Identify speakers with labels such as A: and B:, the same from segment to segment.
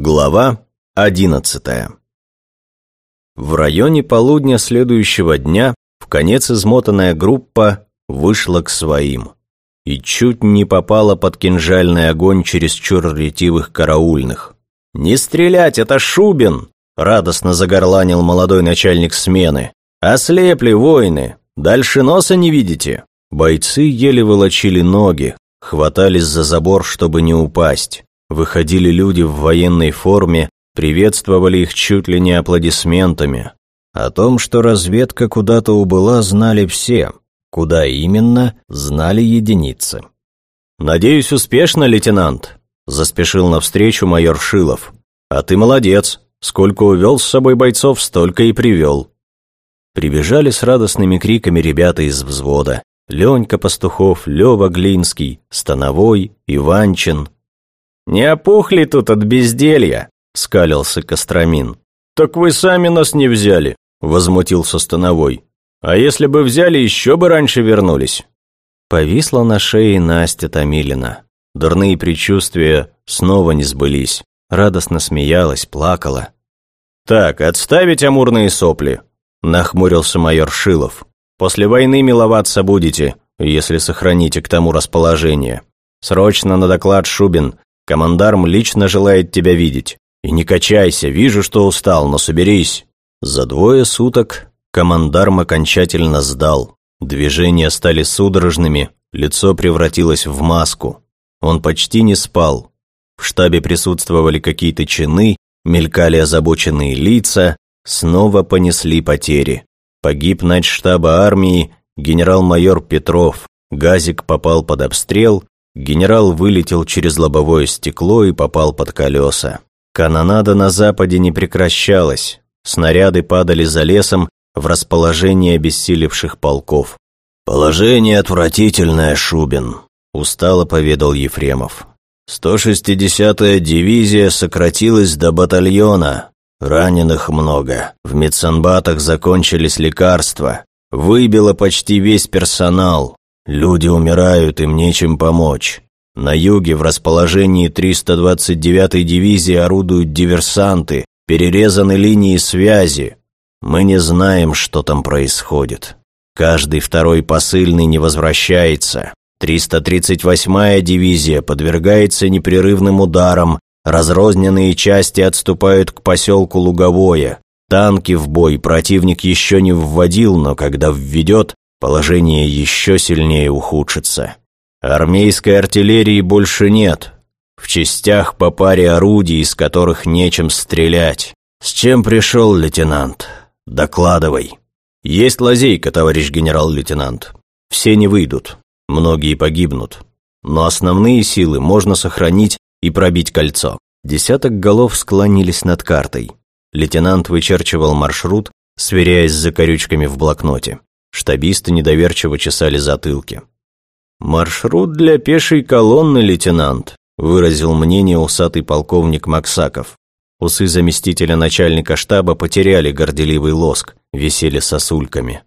A: Глава одиннадцатая В районе полудня следующего дня в конец измотанная группа вышла к своим и чуть не попала под кинжальный огонь чересчур ретивых караульных. «Не стрелять, это Шубин!» — радостно загорланил молодой начальник смены. «Ослепли воины! Дальше носа не видите!» Бойцы еле волочили ноги, хватались за забор, чтобы не упасть. Выходили люди в военной форме, приветствовали их чуть ли не аплодисментами. О том, что разведка куда-то убыла, знали все. Куда именно, знали единицы. «Надеюсь, успешно, лейтенант?» – заспешил навстречу майор Шилов. «А ты молодец. Сколько увел с собой бойцов, столько и привел». Прибежали с радостными криками ребята из взвода. Ленька Пастухов, Лёва Глинский, Становой, Иванчин, «Не опухли тут от безделья», — скалился Костромин. «Так вы сами нас не взяли», — возмутился Становой. «А если бы взяли, еще бы раньше вернулись». Повисла на шее Настя Томилина. Дурные предчувствия снова не сбылись. Радостно смеялась, плакала. «Так, отставить амурные сопли», — нахмурился майор Шилов. «После войны миловаться будете, если сохраните к тому расположение. Срочно на доклад, Шубин, Командарм лично желает тебя видеть. И не качайся, вижу, что устал, но соберись». За двое суток командарм окончательно сдал. Движения стали судорожными, лицо превратилось в маску. Он почти не спал. В штабе присутствовали какие-то чины, мелькали озабоченные лица, снова понесли потери. Погиб штаба армии генерал-майор Петров, Газик попал под обстрел, Генерал вылетел через лобовое стекло и попал под колеса. Канонада на западе не прекращалась. Снаряды падали за лесом в расположение обессилевших полков. «Положение отвратительное, Шубин», – устало поведал Ефремов. «160-я дивизия сократилась до батальона. Раненых много. В медсанбатах закончились лекарства. Выбило почти весь персонал. Люди умирают, им нечем помочь. На юге в расположении 329-й дивизии орудуют диверсанты, перерезаны линии связи. Мы не знаем, что там происходит. Каждый второй посыльный не возвращается. 338-я дивизия подвергается непрерывным ударам, разрозненные части отступают к поселку Луговое. Танки в бой противник еще не вводил, но когда введет, положение еще сильнее ухудшится. Армейской артиллерии больше нет. В частях по паре орудий, из которых нечем стрелять. С чем пришел лейтенант? Докладывай. Есть лазейка, товарищ генерал-лейтенант. Все не выйдут, многие погибнут. Но основные силы можно сохранить и пробить кольцо. Десяток голов склонились над картой. Лейтенант вычерчивал маршрут, сверяясь с закорючками в блокноте. Штабисты недоверчиво чесали затылки. «Маршрут для пешей колонны, лейтенант», выразил мнение усатый полковник Максаков. Усы заместителя начальника штаба потеряли горделивый лоск, висели сосульками.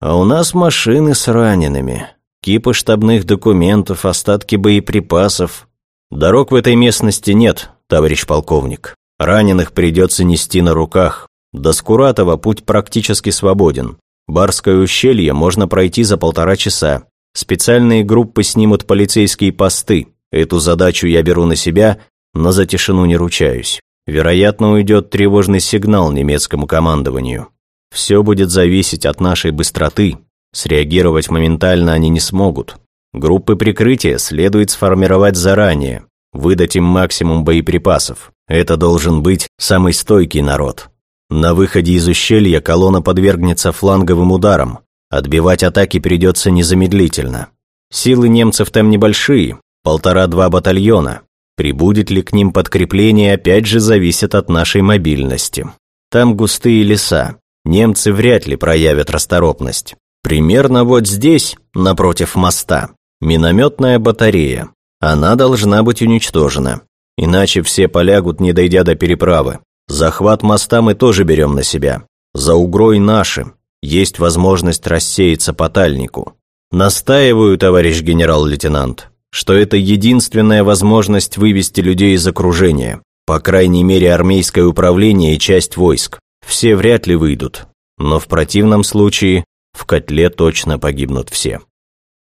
A: «А у нас машины с ранеными, кипы штабных документов, остатки боеприпасов. Дорог в этой местности нет, товарищ полковник. Раненых придется нести на руках. До Скуратова путь практически свободен. Барское ущелье можно пройти за полтора часа. Специальные группы снимут полицейские посты. Эту задачу я беру на себя, но за тишину не ручаюсь. Вероятно, уйдет тревожный сигнал немецкому командованию. Все будет зависеть от нашей быстроты. Среагировать моментально они не смогут. Группы прикрытия следует сформировать заранее, выдать им максимум боеприпасов. Это должен быть самый стойкий народ. На выходе из ущелья колонна подвергнется фланговым ударам. Отбивать атаки придется незамедлительно. Силы немцев там небольшие, полтора-два батальона. Прибудет ли к ним подкрепление, опять же зависит от нашей мобильности. Там густые леса. Немцы вряд ли проявят расторопность. Примерно вот здесь, напротив моста, минометная батарея. Она должна быть уничтожена. Иначе все полягут, не дойдя до переправы. Захват моста мы тоже берем на себя. За угрой наши. Есть возможность рассеяться по тальнику. Настаиваю, товарищ генерал-лейтенант, что это единственная возможность вывести людей из окружения. По крайней мере, армейское управление и часть войск. Все вряд ли выйдут. Но в противном случае в котле точно погибнут все.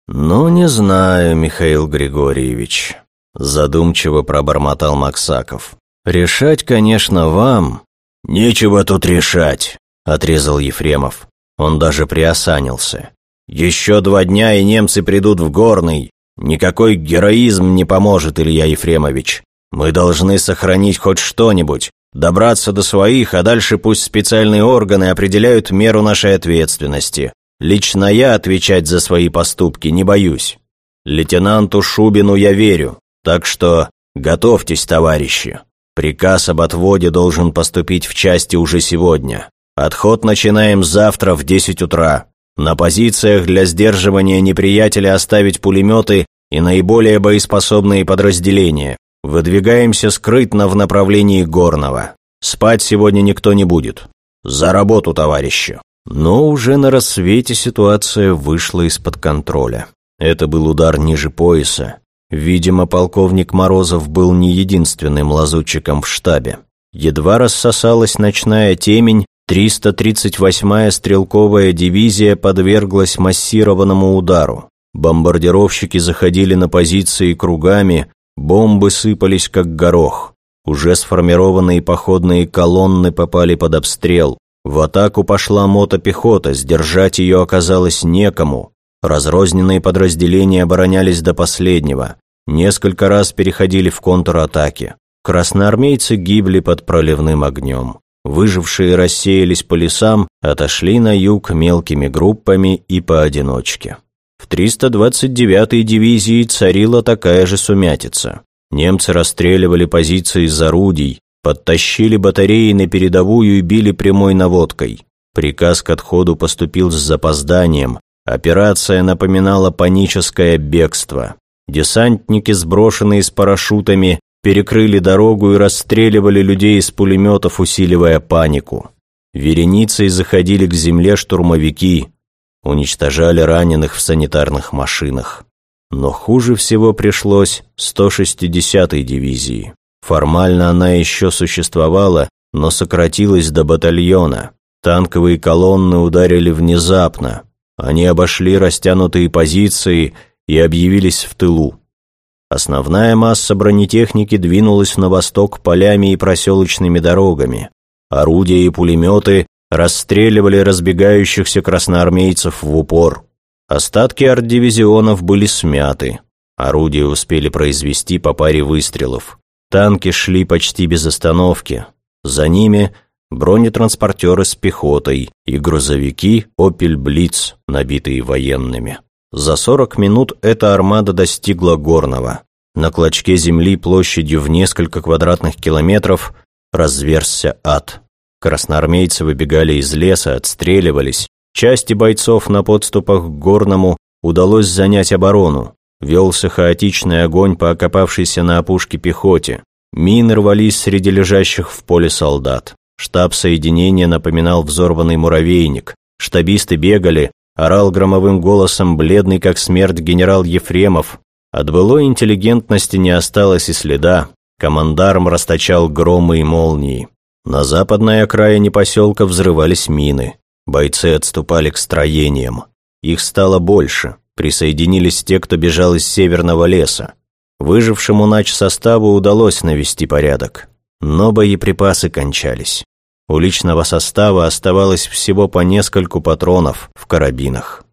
A: «Ну, не знаю, Михаил Григорьевич», – задумчиво пробормотал Максаков. «Решать, конечно, вам». «Нечего тут решать», – отрезал Ефремов. Он даже приосанился. «Еще два дня, и немцы придут в Горный. Никакой героизм не поможет, Илья Ефремович. Мы должны сохранить хоть что-нибудь, добраться до своих, а дальше пусть специальные органы определяют меру нашей ответственности. Лично я отвечать за свои поступки не боюсь. Лейтенанту Шубину я верю, так что готовьтесь, товарищи. Приказ об отводе должен поступить в части уже сегодня. Отход начинаем завтра в 10 утра. На позициях для сдерживания неприятеля оставить пулеметы и наиболее боеспособные подразделения. Выдвигаемся скрытно в направлении Горного. Спать сегодня никто не будет. За работу, товарищи. Но уже на рассвете ситуация вышла из-под контроля. Это был удар ниже пояса. Видимо, полковник Морозов был не единственным лазутчиком в штабе. Едва рассосалась ночная темень, 338-я стрелковая дивизия подверглась массированному удару. Бомбардировщики заходили на позиции кругами, бомбы сыпались как горох. Уже сформированные походные колонны попали под обстрел. В атаку пошла мотопехота, сдержать ее оказалось некому. Разрозненные подразделения оборонялись до последнего. Несколько раз переходили в контратаки. Красноармейцы гибли под проливным огнем. Выжившие рассеялись по лесам, отошли на юг мелкими группами и поодиночке. В 329-й дивизии царила такая же сумятица. Немцы расстреливали позиции из орудий, Подтащили батареи на передовую и били прямой наводкой. Приказ к отходу поступил с запозданием. Операция напоминала паническое бегство. Десантники, сброшенные с парашютами, перекрыли дорогу и расстреливали людей из пулеметов, усиливая панику. Вереницей заходили к земле штурмовики, уничтожали раненых в санитарных машинах. Но хуже всего пришлось 160-й дивизии. Формально она еще существовала, но сократилась до батальона. Танковые колонны ударили внезапно. Они обошли растянутые позиции и объявились в тылу. Основная масса бронетехники двинулась на восток полями и проселочными дорогами. Орудия и пулеметы расстреливали разбегающихся красноармейцев в упор. Остатки арт-дивизионов были смяты. Орудия успели произвести по паре выстрелов. Танки шли почти без остановки. За ними бронетранспортеры с пехотой и грузовики «Опель Блиц», набитые военными. За 40 минут эта армада достигла Горного. На клочке земли площадью в несколько квадратных километров разверзся ад. Красноармейцы выбегали из леса, отстреливались. Части бойцов на подступах к Горному удалось занять оборону. Велся хаотичный огонь по окопавшейся на опушке пехоте. Мины рвались среди лежащих в поле солдат. Штаб соединения напоминал взорванный муравейник. Штабисты бегали, орал громовым голосом бледный как смерть генерал Ефремов. От былой интеллигентности не осталось и следа. Командарм расточал громы и молнии. На западной окраине поселка взрывались мины. Бойцы отступали к строениям. Их стало больше присоединились те, кто бежал из северного леса. Выжившему нач составу удалось навести порядок, но боеприпасы кончались. У личного состава оставалось всего по нескольку патронов в карабинах.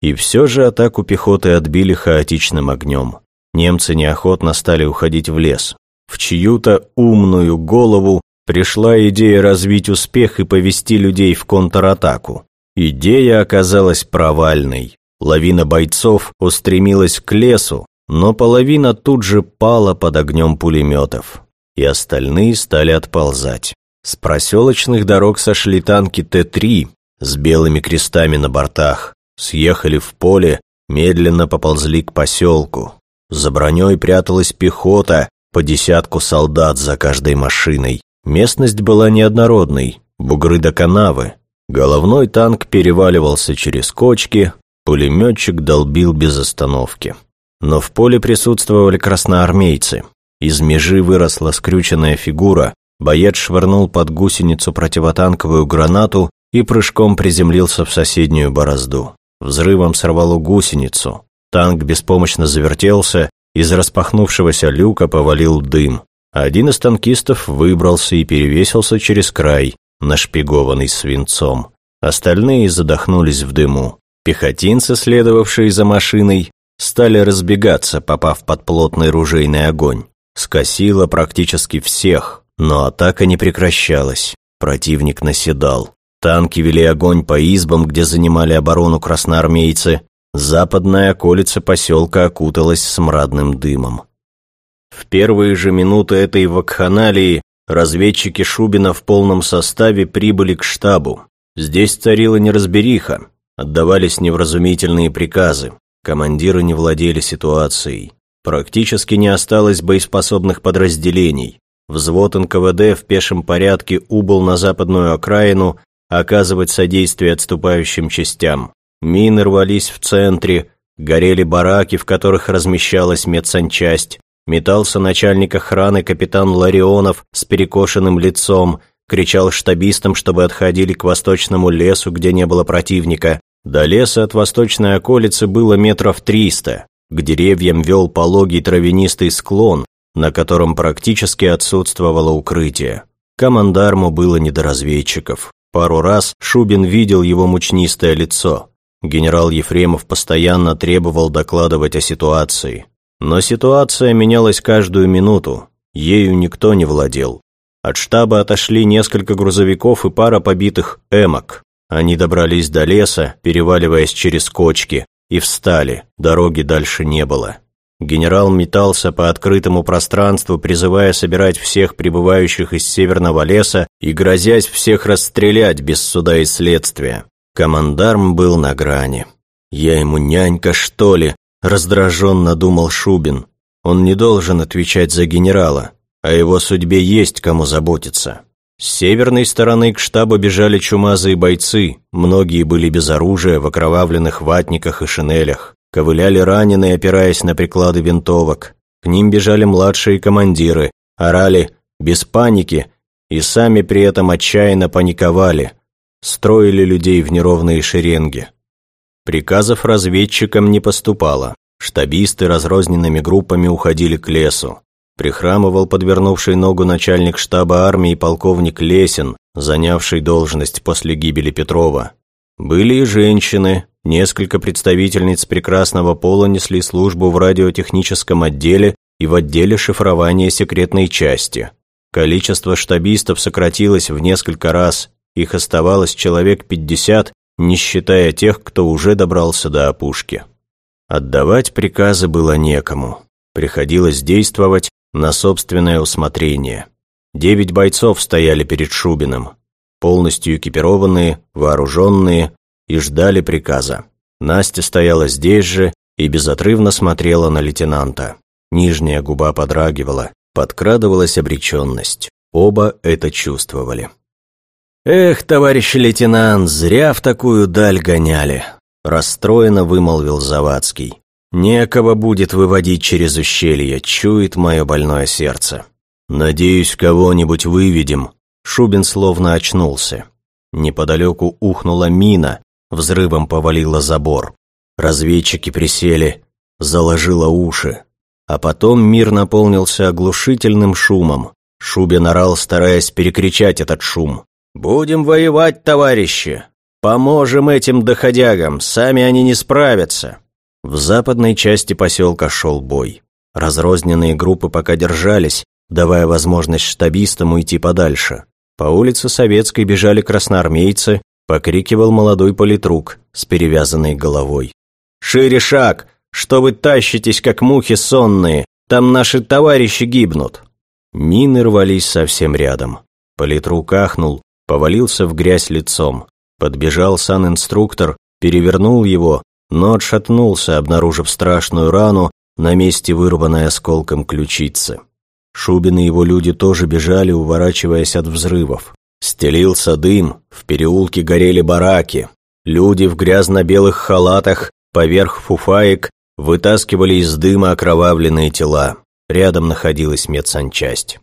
A: И все же атаку пехоты отбили хаотичным огнем. Немцы неохотно стали уходить в лес. В чью-то умную голову пришла идея развить успех и повести людей в контратаку. Идея оказалась провальной. Лавина бойцов устремилась к лесу, но половина тут же пала под огнем пулеметов, и остальные стали отползать. С проселочных дорог сошли танки Т-3 с белыми крестами на бортах, съехали в поле, медленно поползли к поселку. За броней пряталась пехота, по десятку солдат за каждой машиной. Местность была неоднородной, бугры до канавы. Головной танк переваливался через кочки, Пулеметчик долбил без остановки. Но в поле присутствовали красноармейцы. Из межи выросла скрюченная фигура, боец швырнул под гусеницу противотанковую гранату и прыжком приземлился в соседнюю борозду. Взрывом сорвало гусеницу. Танк беспомощно завертелся, из распахнувшегося люка повалил дым. Один из танкистов выбрался и перевесился через край, нашпигованный свинцом. Остальные задохнулись в дыму. Пехотинцы, следовавшие за машиной, стали разбегаться, попав под плотный ружейный огонь. Скосило практически всех, но атака не прекращалась. Противник наседал. Танки вели огонь по избам, где занимали оборону красноармейцы. Западная околица поселка окуталась смрадным дымом. В первые же минуты этой вакханалии разведчики Шубина в полном составе прибыли к штабу. Здесь царила неразбериха, отдавались невразумительные приказы, командиры не владели ситуацией. Практически не осталось боеспособных подразделений. Взвод НКВД в пешем порядке убыл на западную окраину оказывать содействие отступающим частям. Мины рвались в центре, горели бараки, в которых размещалась медсанчасть, метался начальник охраны капитан Ларионов с перекошенным лицом, кричал штабистам, чтобы отходили к восточному лесу, где не было противника. До леса от восточной околицы было метров триста. К деревьям вел пологий травянистый склон, на котором практически отсутствовало укрытие. Командарму было не до разведчиков. Пару раз Шубин видел его мучнистое лицо. Генерал Ефремов постоянно требовал докладывать о ситуации. Но ситуация менялась каждую минуту, ею никто не владел. От штаба отошли несколько грузовиков и пара побитых «эмок». Они добрались до леса, переваливаясь через кочки, и встали, дороги дальше не было. Генерал метался по открытому пространству, призывая собирать всех прибывающих из северного леса и грозясь всех расстрелять без суда и следствия. Командарм был на грани. «Я ему нянька, что ли?» – раздраженно думал Шубин. «Он не должен отвечать за генерала. О его судьбе есть кому заботиться. С северной стороны к штабу бежали чумазые бойцы, многие были без оружия, в окровавленных ватниках и шинелях. Ковыляли раненые, опираясь на приклады винтовок. К ним бежали младшие командиры, орали «без паники» и сами при этом отчаянно паниковали, строили людей в неровные шеренги. Приказов разведчикам не поступало. Штабисты разрозненными группами уходили к лесу. Прихрамывал подвернувший ногу начальник штаба армии полковник Лесин, занявший должность после гибели Петрова. Были и женщины, несколько представительниц прекрасного пола несли службу в радиотехническом отделе и в отделе шифрования секретной части. Количество штабистов сократилось в несколько раз, их оставалось человек 50, не считая тех, кто уже добрался до опушки. Отдавать приказы было некому. Приходилось действовать на собственное усмотрение. Девять бойцов стояли перед Шубиным, полностью экипированные, вооруженные, и ждали приказа. Настя стояла здесь же и безотрывно смотрела на лейтенанта. Нижняя губа подрагивала, подкрадывалась обреченность. Оба это чувствовали. «Эх, товарищ лейтенант, зря в такую даль гоняли», расстроенно вымолвил Завадский. Некого будет выводить через ущелье, чует мое больное сердце. Надеюсь, кого-нибудь выведем. Шубин словно очнулся. Неподалеку ухнула мина, взрывом повалила забор. Разведчики присели, заложило уши. А потом мир наполнился оглушительным шумом. Шубин орал, стараясь перекричать этот шум. «Будем воевать, товарищи! Поможем этим доходягам, сами они не справятся!» В западной части поселка шел бой. Разрозненные группы пока держались, давая возможность штабистам уйти подальше. По улице Советской бежали красноармейцы, покрикивал молодой политрук с перевязанной головой. «Шире шаг! Что вы тащитесь, как мухи сонные? Там наши товарищи гибнут!» Мины рвались совсем рядом. Политрук ахнул, повалился в грязь лицом. Подбежал санинструктор, перевернул его, но отшатнулся, обнаружив страшную рану на месте вырванной осколком ключицы. Шубин и его люди тоже бежали, уворачиваясь от взрывов. Стелился дым, в переулке горели бараки. Люди в грязно-белых халатах поверх фуфаек вытаскивали из дыма окровавленные тела. Рядом находилась медсанчасть.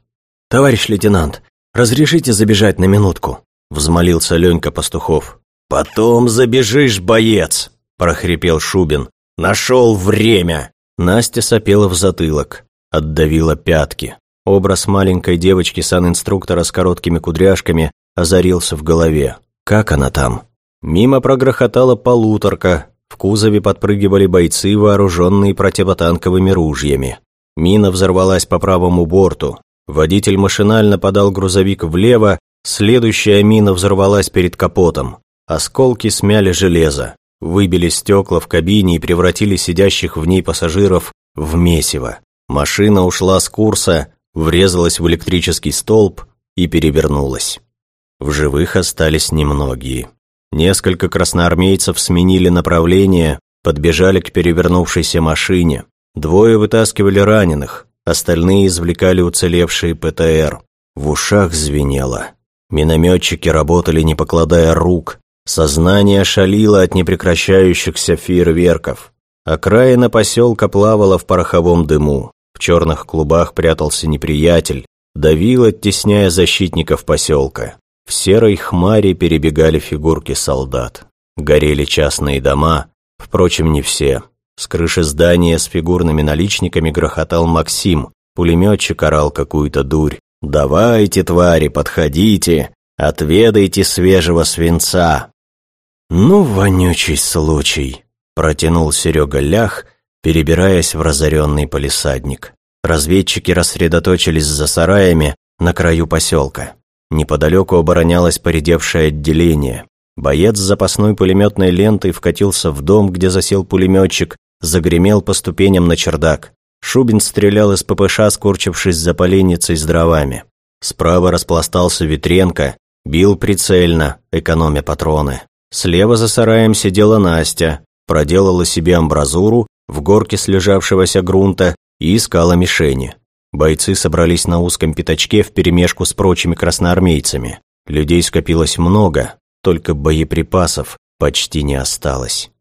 A: «Товарищ лейтенант, разрешите забежать на минутку?» Взмолился Ленька Пастухов. «Потом забежишь, боец!» Прохрипел Шубин. «Нашел время!» Настя сопела в затылок, отдавила пятки. Образ маленькой девочки-санинструктора с короткими кудряшками озарился в голове. Как она там? Мимо прогрохотала полуторка, в кузове подпрыгивали бойцы, вооруженные противотанковыми ружьями. Мина взорвалась по правому борту. Водитель машинально подал грузовик влево, следующая мина взорвалась перед капотом. Осколки смяли железо, выбили стекла в кабине и превратили сидящих в ней пассажиров в месиво. Машина ушла с курса, врезалась в электрический столб и перевернулась. В живых остались немногие. Несколько красноармейцев сменили направление, подбежали к перевернувшейся машине. Двое вытаскивали раненых, остальные извлекали уцелевшие ПТР. В ушах звенело. Минометчики работали, не покладая рук. Сознание шалило от непрекращающихся фейерверков. Окраина поселка плавала в пороховом дыму. В черных клубах прятался неприятель, давил, оттесняя защитников поселка. В серой хмаре перебегали фигурки солдат. Горели частные дома, впрочем, не все. С крыши здания с фигурными наличниками грохотал Максим, пулеметчик орал какую-то дурь. «Давайте, твари, подходите, отведайте свежего свинца!» «Ну, вонючий случай!» – протянул Серега лях, перебираясь в разоренный полисадник. Разведчики рассредоточились за сараями на краю поселка. Неподалеку оборонялось поредевшее отделение. Боец с запасной пулеметной лентой вкатился в дом, где засел пулеметчик, загремел по ступеням на чердак. Шубин стрелял из ППШ, скорчившись за поленницей с дровами. Справа распластался Ветренко, бил прицельно, экономя патроны. Слева за сараем сидела Настя, проделала себе амбразуру в горке слежавшегося грунта и искала мишени. Бойцы собрались на узком пятачке вперемешку с прочими красноармейцами. Людей скопилось много, только боеприпасов почти не осталось.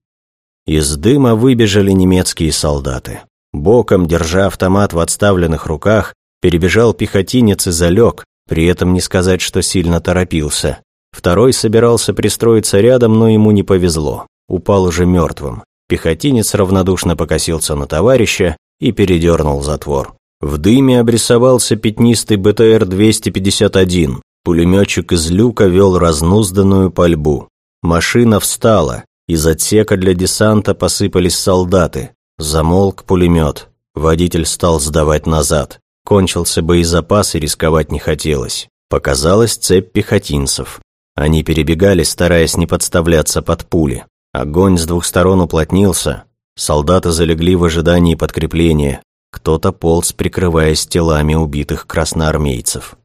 A: Из дыма выбежали немецкие солдаты. Боком, держа автомат в отставленных руках, перебежал пехотинец и залег, при этом не сказать, что сильно торопился. Второй собирался пристроиться рядом, но ему не повезло. Упал уже мертвым. Пехотинец равнодушно покосился на товарища и передернул затвор. В дыме обрисовался пятнистый БТР-251. Пулеметчик из люка вел разнузданную пальбу. Машина встала. Из отсека для десанта посыпались солдаты. Замолк пулемет. Водитель стал сдавать назад. Кончился боезапас и рисковать не хотелось. Показалась цепь пехотинцев. Они перебегали, стараясь не подставляться под пули. Огонь с двух сторон уплотнился. Солдаты залегли в ожидании подкрепления. Кто-то полз, прикрываясь телами убитых красноармейцев.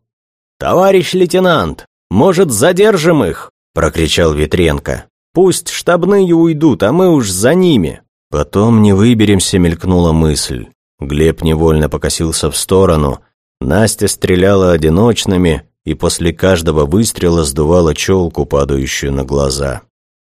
A: «Товарищ лейтенант, может, задержим их?» – прокричал Ветренко. «Пусть штабные уйдут, а мы уж за ними». «Потом не выберемся», – мелькнула мысль. Глеб невольно покосился в сторону. Настя стреляла одиночными и после каждого выстрела сдувала челку, падающую на глаза.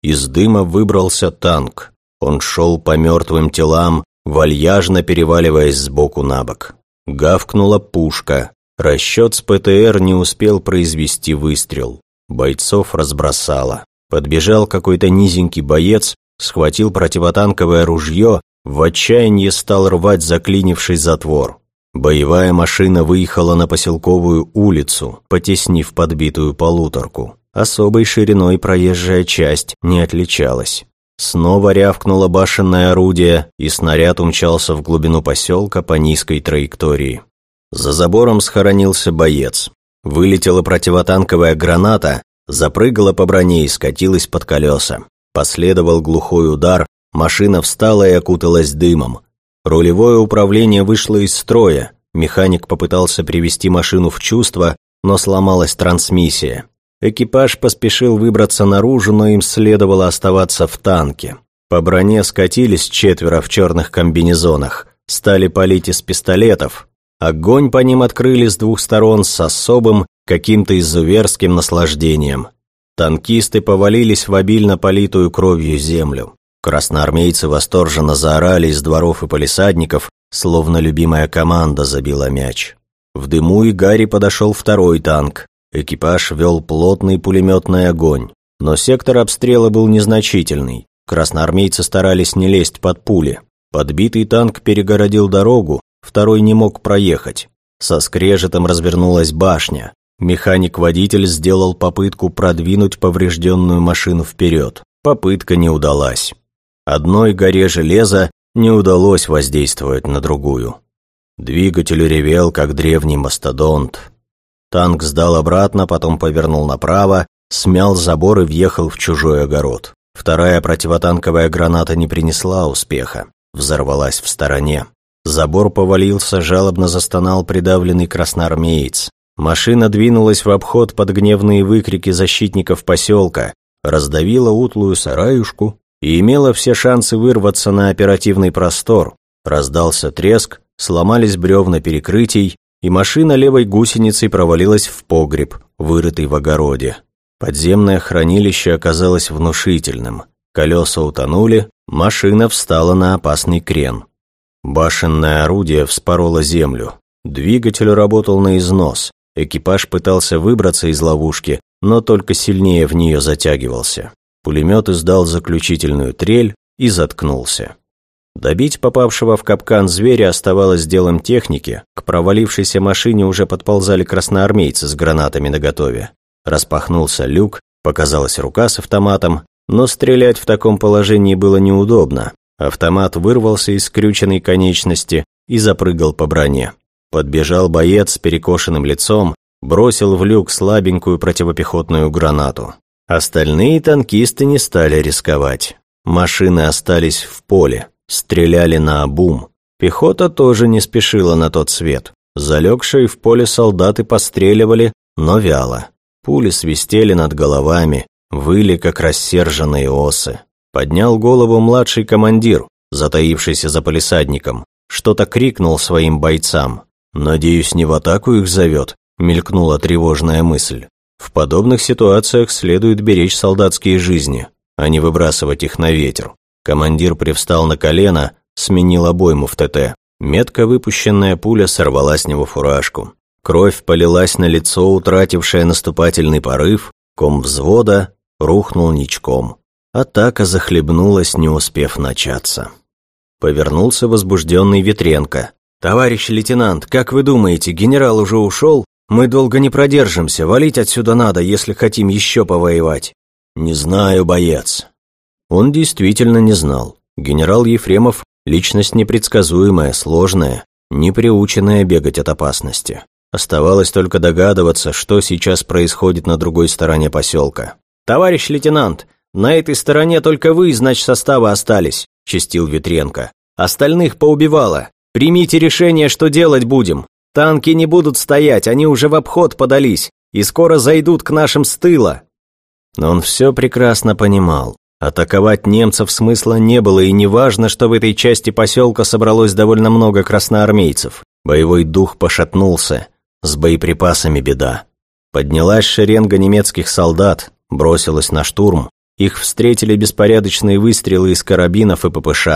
A: Из дыма выбрался танк. Он шел по мертвым телам, вальяжно переваливаясь сбоку на бок. Гавкнула пушка. Расчет с ПТР не успел произвести выстрел. Бойцов разбросало. Подбежал какой-то низенький боец, схватил противотанковое ружье, в отчаянии стал рвать заклинивший затвор. Боевая машина выехала на поселковую улицу, потеснив подбитую полуторку. Особой шириной проезжая часть не отличалась. Снова рявкнуло башенное орудие, и снаряд умчался в глубину поселка по низкой траектории. За забором схоронился боец. Вылетела противотанковая граната, запрыгала по броне и скатилась под колеса. Последовал глухой удар, машина встала и окуталась дымом. Рулевое управление вышло из строя, механик попытался привести машину в чувство, но сломалась трансмиссия. Экипаж поспешил выбраться наружу, но им следовало оставаться в танке. По броне скатились четверо в черных комбинезонах, стали палить из пистолетов. Огонь по ним открыли с двух сторон с особым, каким-то изуверским наслаждением. Танкисты повалились в обильно политую кровью землю. Красноармейцы восторженно заорали из дворов и полисадников, словно любимая команда забила мяч. В дыму и гаре подошел второй танк. Экипаж вел плотный пулеметный огонь. Но сектор обстрела был незначительный. Красноармейцы старались не лезть под пули. Подбитый танк перегородил дорогу, второй не мог проехать. Со скрежетом развернулась башня. Механик-водитель сделал попытку продвинуть поврежденную машину вперед. Попытка не удалась. Одной горе железа не удалось воздействовать на другую. Двигатель ревел, как древний мастодонт. Танк сдал обратно, потом повернул направо, смял забор и въехал в чужой огород. Вторая противотанковая граната не принесла успеха, взорвалась в стороне. Забор повалился, жалобно застонал придавленный красноармеец. Машина двинулась в обход под гневные выкрики защитников поселка, раздавила утлую сараюшку и имела все шансы вырваться на оперативный простор. Раздался треск, сломались бревна перекрытий, и машина левой гусеницей провалилась в погреб, вырытый в огороде. Подземное хранилище оказалось внушительным. Колеса утонули, машина встала на опасный крен. Башенное орудие вспороло землю. Двигатель работал на износ. Экипаж пытался выбраться из ловушки, но только сильнее в нее затягивался. Пулемет издал заключительную трель и заткнулся. Добить попавшего в капкан зверя оставалось делом техники, к провалившейся машине уже подползали красноармейцы с гранатами наготове. Распахнулся люк, показалась рука с автоматом, но стрелять в таком положении было неудобно. Автомат вырвался из скрюченной конечности и запрыгал по броне. Подбежал боец с перекошенным лицом, бросил в люк слабенькую противопехотную гранату. Остальные танкисты не стали рисковать. Машины остались в поле, стреляли на обум. Пехота тоже не спешила на тот свет. Залегшие в поле солдаты постреливали, но вяло. Пули свистели над головами, выли, как рассерженные осы. Поднял голову младший командир, затаившийся за полисадником. Что-то крикнул своим бойцам. «Надеюсь, не в атаку их зовет», — мелькнула тревожная мысль. В подобных ситуациях следует беречь солдатские жизни, а не выбрасывать их на ветер. Командир привстал на колено, сменил обойму в ТТ. Метко выпущенная пуля сорвала с него фуражку. Кровь полилась на лицо, утратившее наступательный порыв, ком взвода рухнул ничком. Атака захлебнулась, не успев начаться. Повернулся возбужденный Ветренко. «Товарищ лейтенант, как вы думаете, генерал уже ушел? Мы долго не продержимся, валить отсюда надо, если хотим еще повоевать». «Не знаю, боец». Он действительно не знал. Генерал Ефремов – личность непредсказуемая, сложная, не приученная бегать от опасности. Оставалось только догадываться, что сейчас происходит на другой стороне поселка. «Товарищ лейтенант, на этой стороне только вы из состава остались», – чистил Ветренко. «Остальных поубивало. Примите решение, что делать будем. Танки не будут стоять, они уже в обход подались и скоро зайдут к нашим с тыла». Но он все прекрасно понимал. Атаковать немцев смысла не было, и не важно, что в этой части поселка собралось довольно много красноармейцев. Боевой дух пошатнулся, с боеприпасами беда. Поднялась шеренга немецких солдат, бросилась на штурм. Их встретили беспорядочные выстрелы из карабинов и ППШ.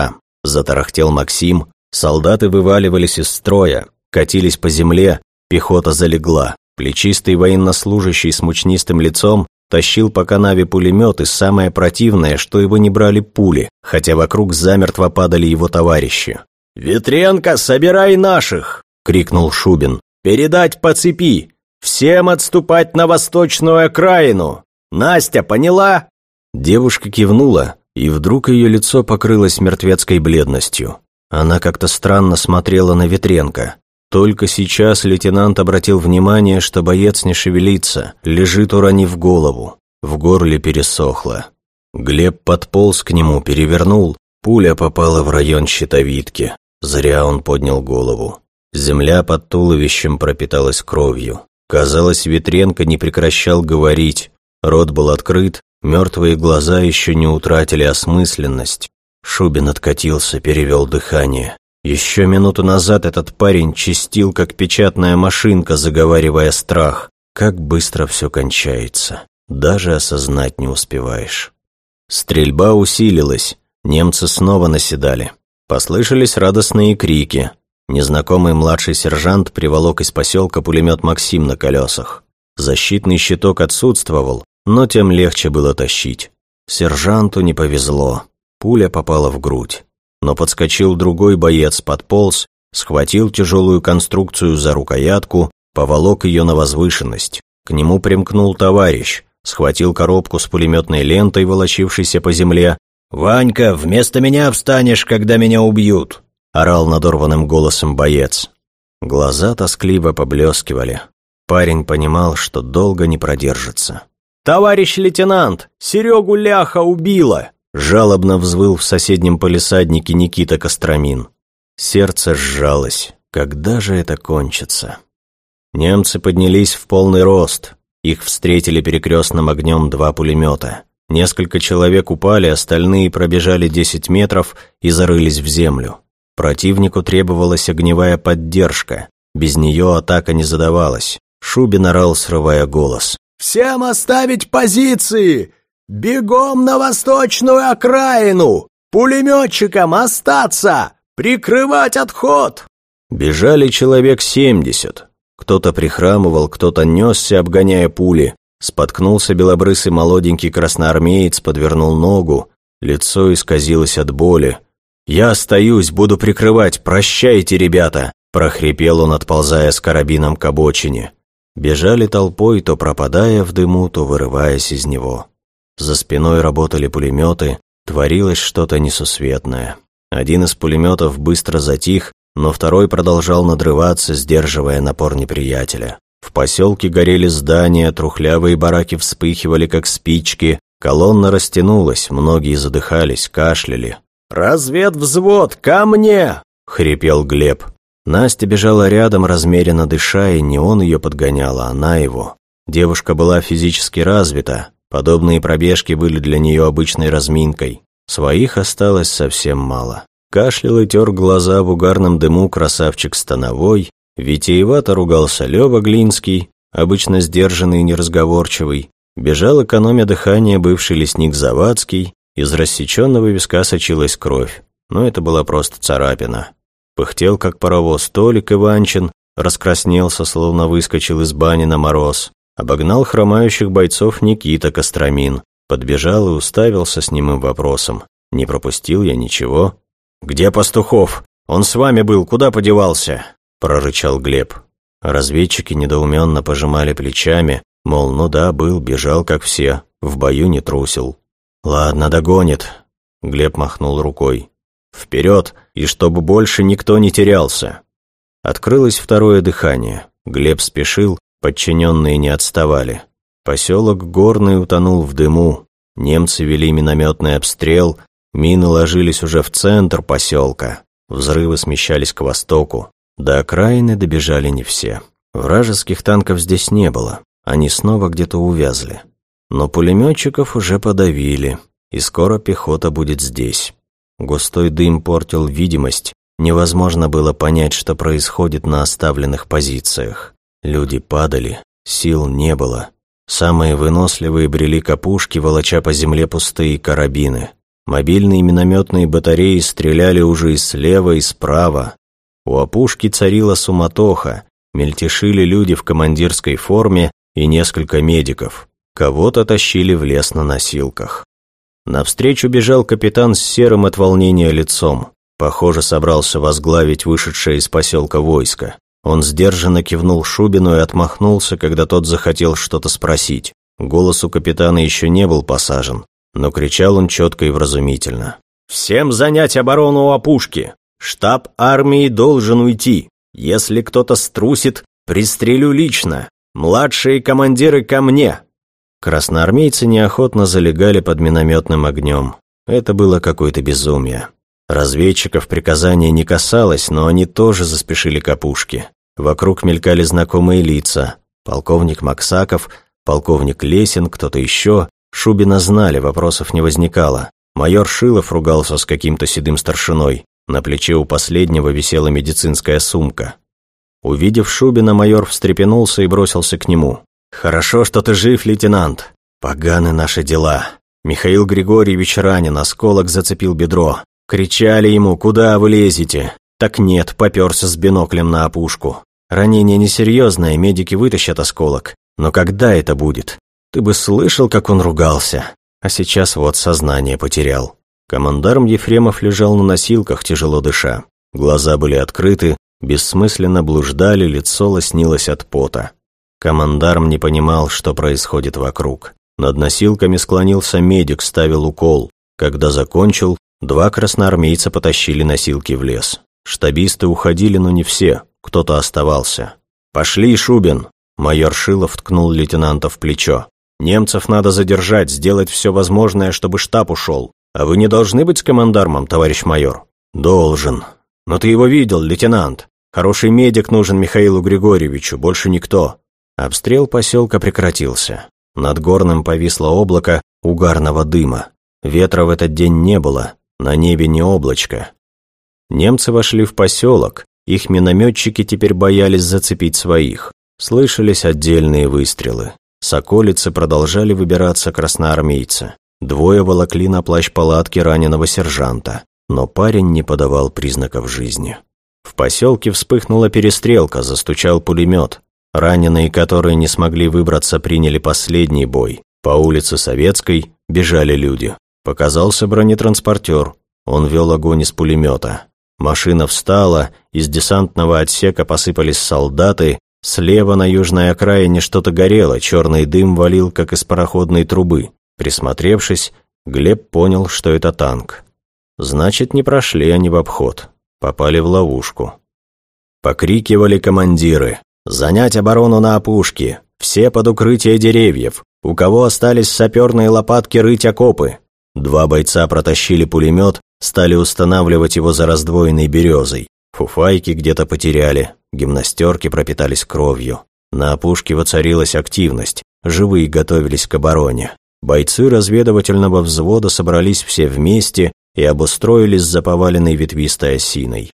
A: Затарахтел Максим. Солдаты вываливались из строя, катились по земле, пехота залегла. Плечистый военнослужащий с мучнистым лицом тащил по канаве пулемет, и самое противное, что его не брали пули, хотя вокруг замертво падали его товарищи. «Ветренко, собирай наших!» — крикнул Шубин. Передать по цепи! Всем отступать на восточную окраину! Настя, поняла?» Девушка кивнула, и вдруг ее лицо покрылось мертвецкой бледностью. Она как-то странно смотрела на Ветренко. Только сейчас лейтенант обратил внимание, что боец не шевелится, лежит уронив голову. В горле пересохло. Глеб подполз к нему, перевернул. Пуля попала в район щитовидки. Зря он поднял голову. Земля под туловищем пропиталась кровью. Казалось, Ветренко не прекращал говорить. Рот был открыт, мертвые глаза еще не утратили осмысленность. Шубин откатился, перевел дыхание. Еще минуту назад этот парень чистил, как печатная машинка, заговаривая страх. Как быстро все кончается. Даже осознать не успеваешь. Стрельба усилилась. Немцы снова наседали. Послышались радостные крики. Незнакомый младший сержант приволок из поселка пулемет «Максим» на колесах. Защитный щиток отсутствовал, но тем легче было тащить. Сержанту не повезло. Пуля попала в грудь. Но подскочил другой боец, подполз, схватил тяжелую конструкцию за рукоятку, поволок ее на возвышенность. К нему примкнул товарищ, схватил коробку с пулеметной лентой, волочившейся по земле. «Ванька, вместо меня встанешь, когда меня убьют!» — орал надорванным голосом боец. Глаза тоскливо поблескивали. Парень понимал, что долго не продержится. «Товарищ лейтенант, Серегу Ляха убило!» Жалобно взвыл в соседнем полисаднике Никита Костромин. Сердце сжалось. Когда же это кончится? Немцы поднялись в полный рост. Их встретили перекрестным огнем два пулемета. Несколько человек упали, остальные пробежали 10 метров и зарылись в землю. Противнику требовалась огневая поддержка. Без нее атака не задавалась. Шубин орал, срывая голос.
B: «Всем оставить позиции! Бегом на восточную окраину! Пулеметчикам остаться! Прикрывать отход!»
A: Бежали человек семьдесят. Кто-то прихрамывал, кто-то несся, обгоняя пули. Споткнулся белобрысый молоденький красноармеец, подвернул ногу. Лицо исказилось от боли. «Я остаюсь, буду прикрывать, прощайте, ребята!» прохрипел он, отползая с карабином к обочине. Бежали толпой, то пропадая в дыму, то вырываясь из него. За спиной работали пулеметы, творилось что-то несусветное. Один из пулеметов быстро затих, но второй продолжал надрываться, сдерживая напор неприятеля. В поселке горели здания, трухлявые бараки вспыхивали, как спички, колонна растянулась, многие задыхались, кашляли.
B: «Разведвзвод, ко мне!» — хрипел Глеб.
A: Настя бежала рядом, размеренно дыша, и не он ее подгонял, а она его. Девушка была физически развита, подобные пробежки были для нее обычной разминкой. Своих осталось совсем мало. Кашлял и тер глаза в угарном дыму красавчик Становой, витиевато ругался Лёва Глинский, обычно сдержанный и неразговорчивый, бежал экономя дыхание бывший лесник Завадский, из рассеченного виска сочилась кровь, но это была просто царапина. Пыхтел, как паровоз, Толик Иванчин, раскраснелся, словно выскочил из бани на мороз. Обогнал хромающих бойцов Никита Костромин, подбежал и уставился с немым вопросом. «Не пропустил я ничего?» «Где Пастухов? Он с вами был, куда подевался?» – прорычал Глеб. Разведчики недоуменно пожимали плечами, мол, ну да, был, бежал, как все, в бою не трусил. «Ладно, догонит», — Глеб махнул рукой. «Вперед, и чтобы больше никто не терялся». Открылось второе дыхание. Глеб спешил, подчиненные не отставали. Поселок Горный утонул в дыму. Немцы вели минометный обстрел, мины ложились уже в центр поселка. Взрывы смещались к востоку. До окраины добежали не все. Вражеских танков здесь не было. Они снова где-то увязли. Но пулеметчиков уже подавили, и скоро пехота будет здесь. Густой дым портил видимость, невозможно было понять, что происходит на оставленных позициях. Люди падали, сил не было. Самые выносливые брели капушки, волоча по земле пустые карабины. Мобильные минометные батареи стреляли уже и слева, и справа. У опушки царила суматоха, мельтешили люди в командирской форме и несколько медиков. Кого-то тащили в лес на носилках. Навстречу бежал капитан с серым от волнения лицом. Похоже, собрался возглавить вышедшее из поселка войско. Он сдержанно кивнул Шубину и отмахнулся, когда тот захотел что-то спросить. Голос у капитана еще не был посажен, но кричал он четко и вразумительно. «Всем занять оборону у опушки! Штаб армии должен уйти! Если кто-то струсит, пристрелю лично! Младшие командиры ко мне!» Красноармейцы неохотно залегали под минометным огнем. Это было какое-то безумие. Разведчиков приказания не касалось, но они тоже заспешили к опушке. Вокруг мелькали знакомые лица. Полковник Максаков, полковник Лесин, кто-то еще. Шубина знали, вопросов не возникало. Майор Шилов ругался с каким-то седым старшиной. На плече у последнего висела медицинская сумка. Увидев Шубина, майор встрепенулся и бросился к нему. «Хорошо, что ты жив, лейтенант. Поганы наши дела». Михаил Григорьевич ранен, осколок зацепил бедро. Кричали ему, куда вы лезете?
B: Так нет, попёрся с биноклем на опушку. Ранение несерьезное, медики вытащат осколок. Но когда это будет? Ты бы слышал, как он ругался. А сейчас вот сознание потерял. Командарм Ефремов лежал на носилках, тяжело дыша. Глаза были открыты, бессмысленно блуждали, лицо лоснилось от пота. Командарм не понимал, что происходит вокруг. Над носилками склонился медик, ставил укол. Когда закончил, два красноармейца потащили носилки в лес. Штабисты уходили, но не все, кто-то оставался. «Пошли, Шубин!» Майор Шилов ткнул лейтенанта в плечо. «Немцев надо задержать, сделать все возможное, чтобы штаб ушел. А вы не должны быть с командармом, товарищ майор?» «Должен. Но ты его видел, лейтенант. Хороший медик нужен Михаилу Григорьевичу, больше никто». Обстрел поселка прекратился. Над горным повисло облако угарного дыма. Ветра в этот день не было, на небе не облачко. Немцы вошли в поселок, их минометчики теперь боялись зацепить своих. Слышались отдельные выстрелы. С околицы продолжали выбираться красноармейцы. Двое волокли на плащ палатки раненого сержанта, но парень не подавал признаков жизни. В поселке вспыхнула перестрелка, застучал пулемет. Раненые, которые не смогли выбраться, приняли последний бой. По улице Советской бежали люди. Показался бронетранспортер. Он вел огонь из пулемета. Машина встала, из десантного отсека посыпались солдаты, слева на южной окраине что-то горело, черный дым валил, как из пароходной трубы. Присмотревшись, Глеб понял, что это танк. Значит, не прошли они в обход, попали в ловушку. Покрикивали командиры. «Занять оборону на опушке! Все под укрытие деревьев! У кого остались саперные лопатки рыть окопы!» Два бойца протащили пулемет, стали устанавливать его за раздвоенной березой. Фуфайки где-то потеряли, гимнастерки пропитались кровью. На опушке воцарилась активность, живые готовились к обороне. Бойцы разведывательного взвода собрались все вместе и обустроились за поваленной ветвистой осиной.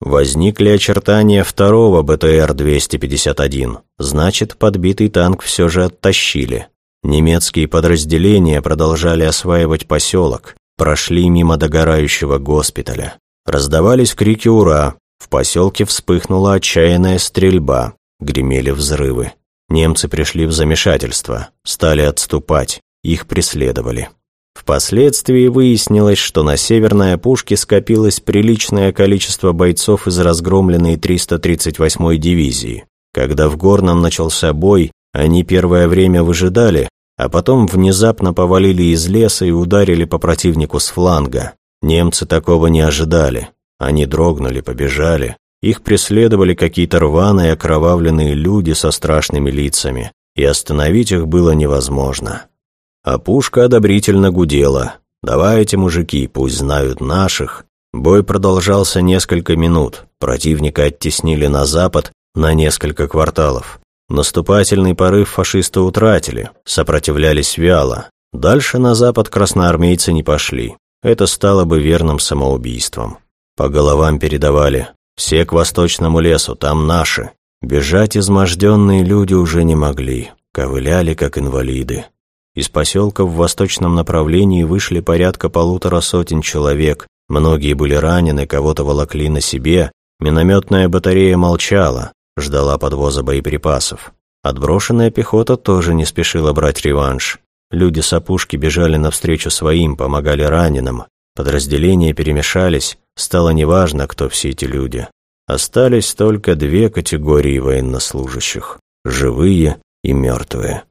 B: Возникли очертания второго БТР-251, значит, подбитый танк все же оттащили. Немецкие подразделения продолжали осваивать поселок, прошли мимо догорающего госпиталя. Раздавались крики «Ура!», в поселке вспыхнула отчаянная стрельба, гремели взрывы. Немцы пришли в замешательство, стали отступать их преследовали. Впоследствии выяснилось, что на северной опушке скопилось приличное количество бойцов из разгромленной 338-й дивизии. Когда в Горном начался бой, они первое время выжидали, а потом внезапно повалили из леса и ударили по противнику с фланга. Немцы такого не ожидали. Они дрогнули, побежали. Их преследовали какие-то рваные окровавленные люди со страшными лицами, и остановить их было невозможно. А пушка одобрительно гудела. «Давайте, мужики, пусть знают наших». Бой продолжался несколько минут. Противника оттеснили на запад на несколько кварталов. Наступательный порыв фашисты утратили, сопротивлялись вяло. Дальше на запад красноармейцы не пошли. Это стало бы верным самоубийством. По головам передавали «Все к восточному лесу, там наши». Бежать изможденные люди уже не могли, ковыляли как инвалиды. Из поселка в восточном направлении вышли порядка полутора сотен человек. Многие были ранены, кого-то волокли на себе. Минометная батарея молчала, ждала подвоза боеприпасов. Отброшенная пехота тоже не спешила брать реванш. Люди с опушки бежали навстречу своим, помогали раненым. Подразделения перемешались, стало неважно, кто все эти люди. Остались только две категории военнослужащих – живые и мертвые.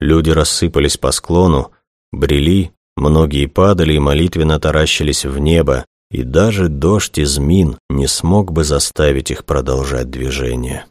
B: Люди рассыпались по склону, брели, многие падали и молитвенно таращились в небо, и даже дождь из мин не смог бы заставить их продолжать движение.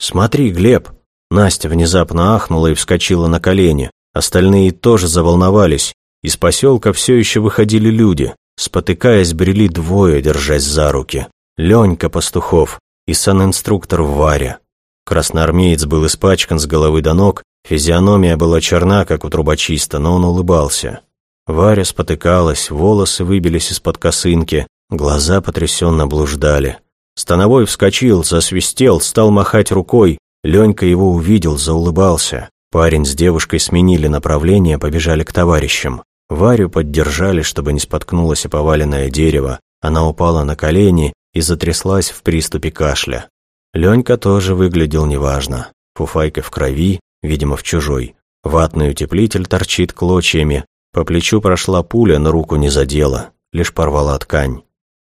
B: «Смотри, Глеб!» Настя внезапно ахнула и вскочила на колени. Остальные тоже заволновались. Из поселка все еще выходили люди. Спотыкаясь, брели двое, держась за руки. Ленька Пастухов и санинструктор Варя. Красноармеец был испачкан с головы до ног Физиономия была черна, как у трубочиста, но он улыбался. Варя спотыкалась, волосы выбились из-под косынки, глаза потрясенно блуждали. Становой вскочил, засвистел, стал махать рукой. Ленька его увидел, заулыбался. Парень с девушкой сменили направление, побежали к товарищам. Варю поддержали, чтобы не споткнулось и поваленное дерево. Она упала на колени и затряслась в приступе кашля. Ленька тоже выглядел неважно. Фуфайка в крови, видимо, в чужой. Ватный утеплитель торчит клочьями. По плечу прошла пуля, но руку не задела, лишь порвала ткань.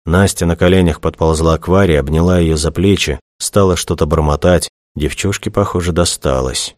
B: Настя на коленях подползла к Варе, обняла ее за плечи, стала что-то бормотать. Девчушке, похоже, досталось.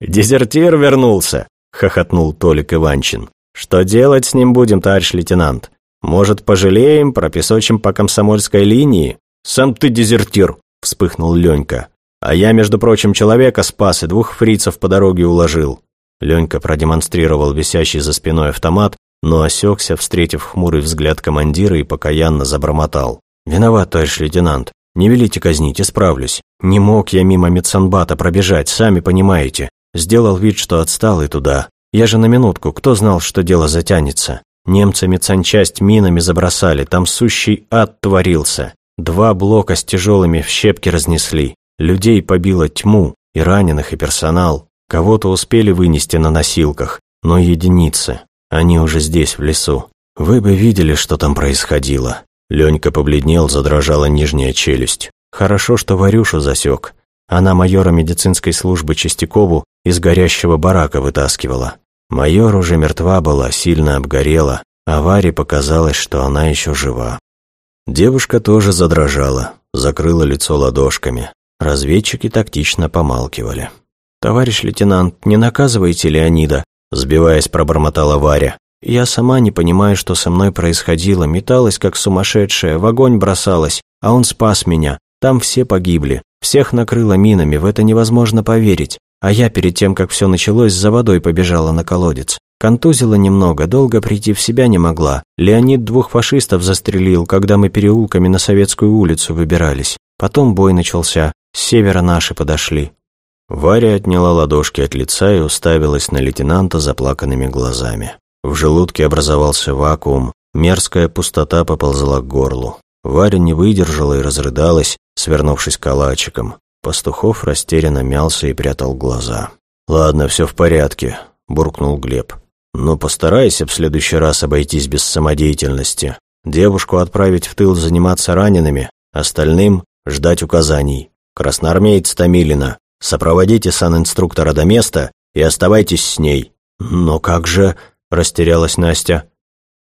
A: «Дезертир вернулся!» — хохотнул Толик Иванчин. «Что делать с ним будем, товарищ лейтенант? Может, пожалеем, пропесочим по комсомольской линии?» «Сам ты дезертир!» — вспыхнул Ленька. «А я, между прочим, человека спас и двух фрицев по дороге уложил».
B: Ленька продемонстрировал висящий за спиной автомат, но осекся, встретив хмурый взгляд командира и покаянно забормотал. «Виноват, товарищ лейтенант. Не велите казнить, исправлюсь. Не мог я мимо медсанбата пробежать, сами понимаете. Сделал вид, что отстал и туда. Я же на минутку, кто знал, что дело затянется. Немцы медсанчасть минами забросали, там сущий ад творился. Два блока с тяжелыми в щепки разнесли. Людей побило тьму, и раненых, и персонал. Кого-то успели вынести на носилках, но единицы. Они уже здесь, в лесу. Вы бы видели, что там происходило. Ленька побледнел, задрожала нижняя челюсть. Хорошо, что Варюшу засек. Она майора медицинской службы Чистякову из горящего барака вытаскивала. Майор уже мертва была, сильно обгорела, а Варе показалось, что она еще жива. Девушка тоже задрожала, закрыла лицо ладошками. Разведчики тактично помалкивали. «Товарищ лейтенант, не наказывайте Леонида», сбиваясь, пробормотала Варя. «Я сама не понимаю, что со мной происходило, металась как сумасшедшая, в огонь бросалась, а он спас меня. Там все погибли, всех накрыло минами, в это невозможно поверить. А я перед тем, как все началось, за водой побежала на колодец. Контузила немного, долго прийти в себя не могла. Леонид двух фашистов застрелил, когда мы переулками на Советскую улицу выбирались. Потом бой начался, с севера наши подошли. Варя отняла ладошки от лица и уставилась на лейтенанта заплаканными глазами. В желудке образовался вакуум, мерзкая пустота поползла к горлу. Варя не выдержала и разрыдалась, свернувшись калачиком. Пастухов растерянно мялся и прятал глаза. «Ладно, все в порядке», – буркнул Глеб. «Но постарайся в следующий раз обойтись без самодеятельности. Девушку отправить в тыл заниматься ранеными, остальным – ждать указаний. Красноармеец Томилина, сопроводите санинструктора до места и оставайтесь с ней». «Но как же...» – растерялась Настя.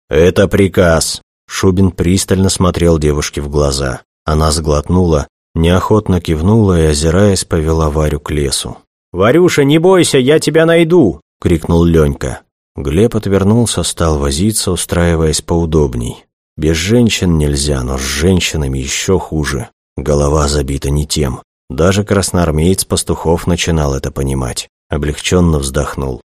B: «Это приказ», Шубин пристально смотрел девушке в глаза. Она сглотнула, неохотно кивнула и, озираясь, повела Варю к лесу.
A: «Варюша, не бойся, я тебя найду!» — крикнул Ленька.
B: Глеб отвернулся, стал возиться, устраиваясь поудобней. Без женщин нельзя, но с женщинами еще хуже. Голова забита не тем. Даже красноармеец Пастухов начинал это понимать. Облегченно вздохнул.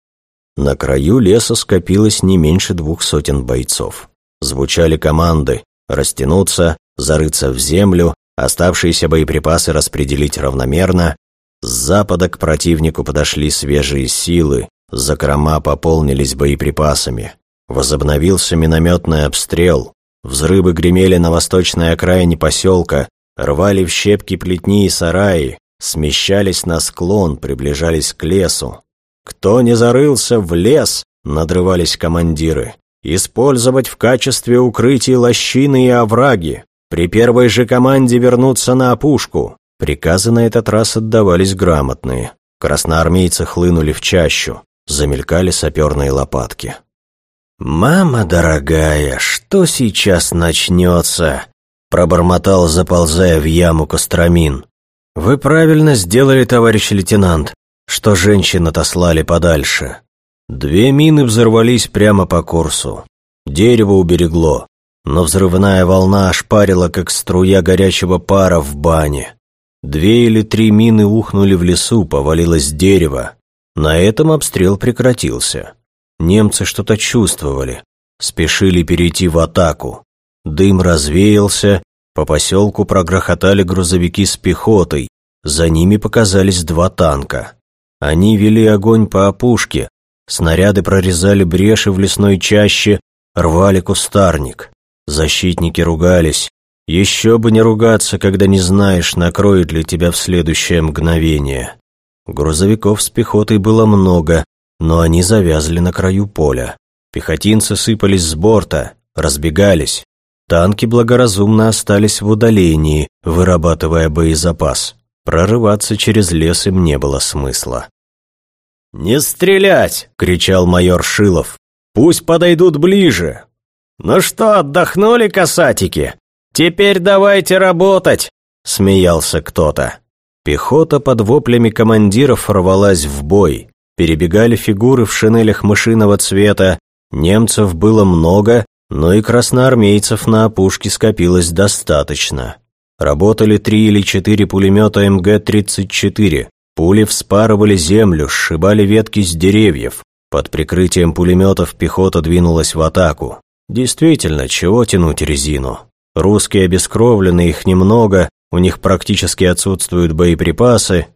B: На краю леса скопилось не меньше двух сотен бойцов. Звучали команды растянуться, зарыться в землю, оставшиеся боеприпасы распределить равномерно. С запада к противнику подошли свежие силы, закрома пополнились боеприпасами. Возобновился минометный обстрел. Взрывы гремели на восточной окраине поселка, рвали в щепки плетни и сараи, смещались на склон, приближались к лесу. Кто не зарылся в лес, надрывались командиры использовать в качестве укрытия лощины и овраги, при первой же команде вернуться на опушку. Приказы на этот раз отдавались грамотные. Красноармейцы хлынули в чащу, замелькали саперные лопатки.
A: «Мама дорогая, что сейчас начнется?» Пробормотал, заползая в яму Костромин. «Вы правильно сделали, товарищ лейтенант, что женщин отослали подальше. Две мины взорвались прямо по курсу. Дерево уберегло, но взрывная волна ошпарила, как струя горячего пара в бане. Две или три мины ухнули в лесу, повалилось дерево. На этом обстрел прекратился. Немцы что-то чувствовали, спешили перейти в атаку. Дым развеялся, по поселку прогрохотали грузовики с пехотой, за ними показались два танка. Они вели огонь по опушке, Снаряды прорезали бреши в лесной чаще, рвали кустарник. Защитники ругались. Еще бы не ругаться, когда не знаешь, накроет ли тебя в следующее мгновение. Грузовиков с пехотой было много, но они завязли на краю поля. Пехотинцы сыпались с борта, разбегались.
B: Танки благоразумно остались в удалении, вырабатывая боезапас. Прорываться через лес им не было смысла.
A: «Не стрелять!» — кричал майор Шилов. «Пусть подойдут ближе!» «Ну что, отдохнули, касатики? Теперь давайте работать!» — смеялся кто-то.
B: Пехота под воплями командиров рвалась в бой. Перебегали фигуры в шинелях мышиного цвета. Немцев было много, но и красноармейцев на опушке скопилось достаточно. Работали три или четыре пулемета МГ-34. Пули вспарывали землю, сшибали ветки с деревьев. Под прикрытием пулеметов пехота двинулась в атаку. Действительно, чего тянуть резину? Русские обескровлены, их немного, у них практически отсутствуют боеприпасы.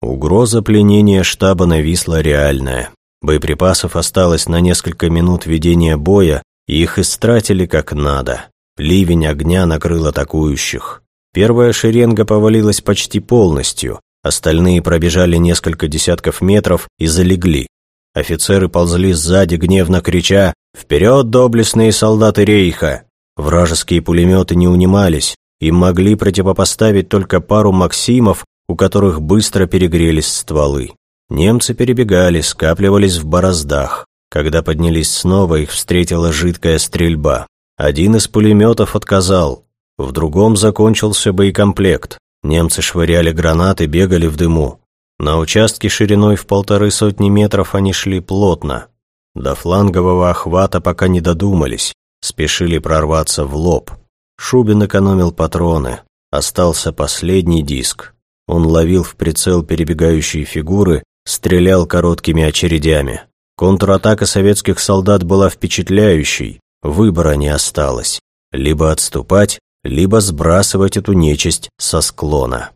B: Угроза пленения штаба нависла реальная. Боеприпасов осталось на несколько минут ведения боя, их истратили как надо. Ливень огня накрыл атакующих. Первая шеренга повалилась почти полностью, остальные пробежали несколько десятков метров и залегли. Офицеры ползли сзади, гневно крича «Вперед, доблестные солдаты рейха!». Вражеские пулеметы не унимались, им могли противопоставить только пару «Максимов», у которых быстро перегрелись стволы. Немцы перебегали, скапливались в бороздах. Когда поднялись снова, их встретила жидкая стрельба. Один из пулеметов отказал, в другом закончился боекомплект. Немцы швыряли гранаты, бегали в дыму. На участке шириной в полторы сотни метров они шли плотно. До флангового охвата пока не додумались, спешили прорваться в лоб. Шубин экономил патроны. Остался последний диск. Он ловил в прицел перебегающие фигуры, стрелял короткими очередями. Контратака советских солдат была впечатляющей, выбора не осталось. Либо отступать, либо сбрасывать эту нечисть со склона.